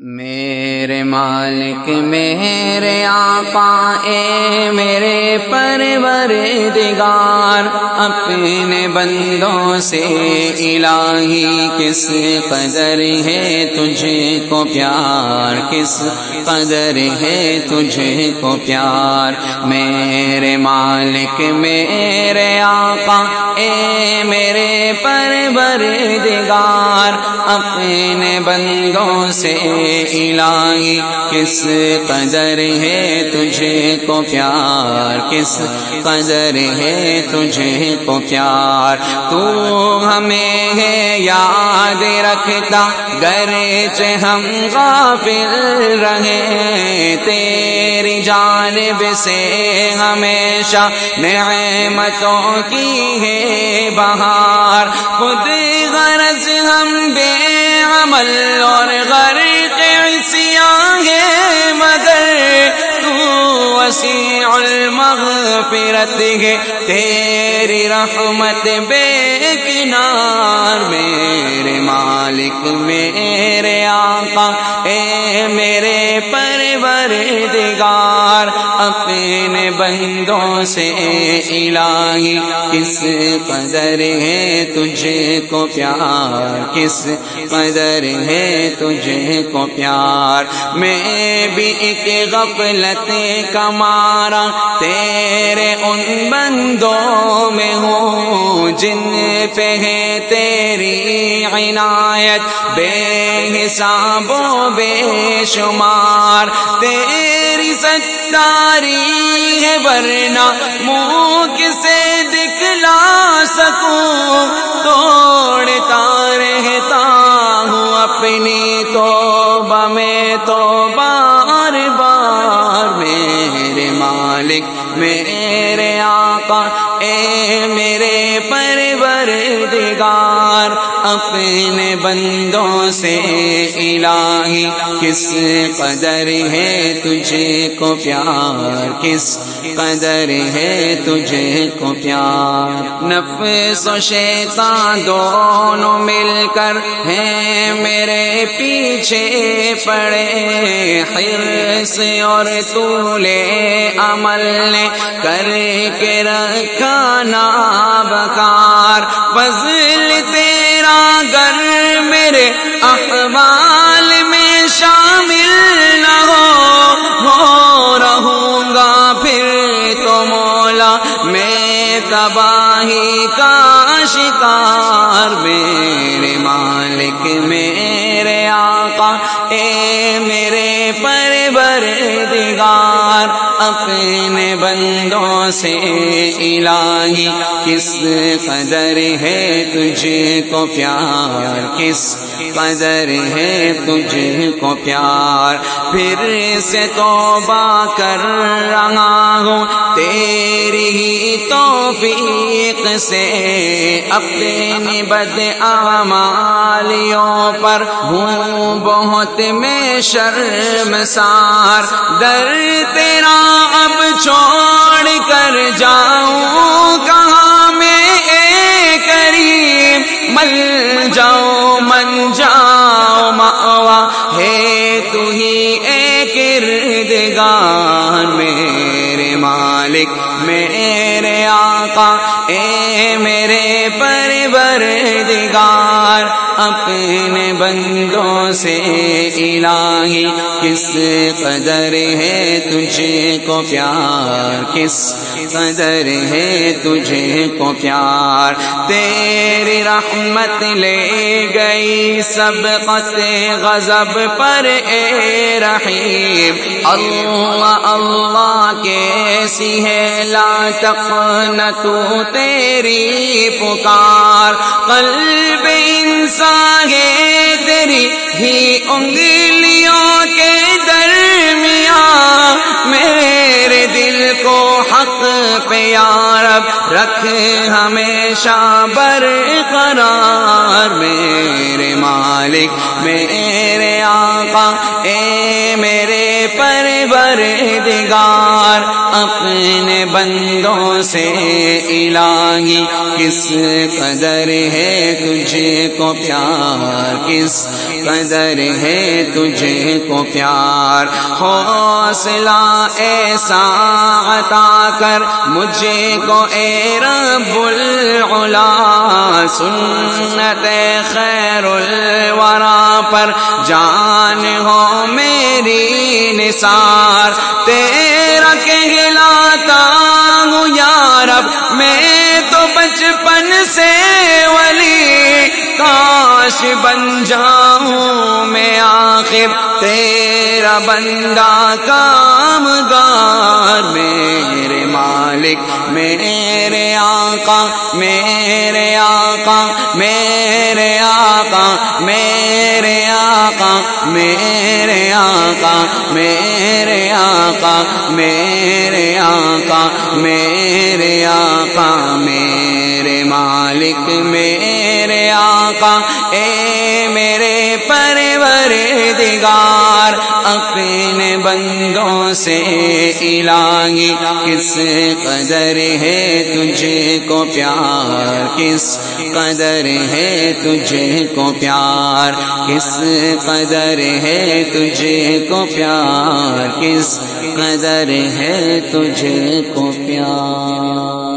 මේ میرے مالک، میرے آقا، اے میرے پرور دگار اپنے بندوں سے الہی کس قدر ہے تجھے کو پیار؟ کس قدر ہے تجھے کو پیار؟ میرے مالک، میرے آقا، اے میرے پرور دگار اپنے بندوں سے الہی کس قدر ہے تجھے کو پیار، کس قدر ہے تجھے کو پیار؟ تو ہمیں ہے یاد رکھتا گرچ ہم غافل رہے، تیری جانب سے ہمیشہ نعمتوں کی ہے بہار۔ خود غرض ہم بے عمل اور صورت ہے تیری رحمت بے کنار میرے مالک میرے آقا اے میرے پرور دگار بندوں سے الہی، کس قدر ہے تجھے کو پیار؟ کس قدر ہے تجھے کو پیار؟ میں بھی ایک غفلت کمارا تیرے ان بندوں میں ہوں جن پہ ہے تیری عنایت۔ بے حساب و بے شمار، تیری ستاری ہے ورنہ منہ کسے دکھلا سکوں۔ توڑتا رہتا ہوں اپنی تو میں تو بار بار۔ میرے مالک، میرے آقا، اے میرے پر اپنے بندوں سے، الہی، کس قدر ہے تجھے کو پیار؟ کس قدر ہے تجھے کو پیار؟ نفس و شیطان دونوں مل کر ہیں میرے پیچھے پڑے۔ حرص اور طول عمل نے کر کے رکھا بکار مولا میں تباہی کا شکار میرے مالک میرے آقا اے میرے بر دگار اپنے بندوں سے الہی کس قدر ہے تجھے کو پیار؟ کس قدر ہے تجھے کو پیار؟ پھر سے توبہ کر رہا ہوں، تیری ہی توفیق سے اپنی بد اعمالیوں پر ہوں بہت میں شرم سار در تیرا اب چھوڑ کر جاؤں، کہاں میں اے کریم؟ مل جاؤ، من جاؤ ماوا ہے تو ہی اے کردگار، میرے مالک، میرے آقا، اے میرے پرور دگار اپنے بندوں سے الہی کس قدر ہے تجھے کو پیار؟ کس قدر ہے تجھے کو پیار؟ تیری رحمت لے گئی سب قط غضب پر، اے رحیم، اللہ اللہ کیسی ہے؟ لا تقن تو تیری پکار، قلب انسان ہے تیری ہی انگلیوں کے درمیان میرے دل کو حق پہ یارب رکھ ہمیشہ برقرار میرے مالک میرے آقا اے میرے پر دگار اپنے بندوں سے الہی، کس قدر ہے تجھے کو پیار، کس قدر ہے تجھے کو پیار؟ حوصلہ ایسا عطا کر، مجھے کو اے رب العلا سنت خیر الورا پر جان ہو میری نثار، تیرا کہلاتا ہوں یارب میں تو بچپن سے ولی، کاش بن جاؤں میں آخر، تیرا بندہ کام گار میرے مالک، میرے آقا میرے آقا میرے آقا، میرے میرے آقا میرے آقا میرے آقا میرے آقا، میرے مالک، میرے آقا، اے میرے پرور دگار۔ اپنے بندوں سے الہی کس قدر ہے تجھے کو پیار کس قدر ہے تجھے کو پیار کس قدر ہے تجھے کو پیار کس قدر ہے تجھے کو پیار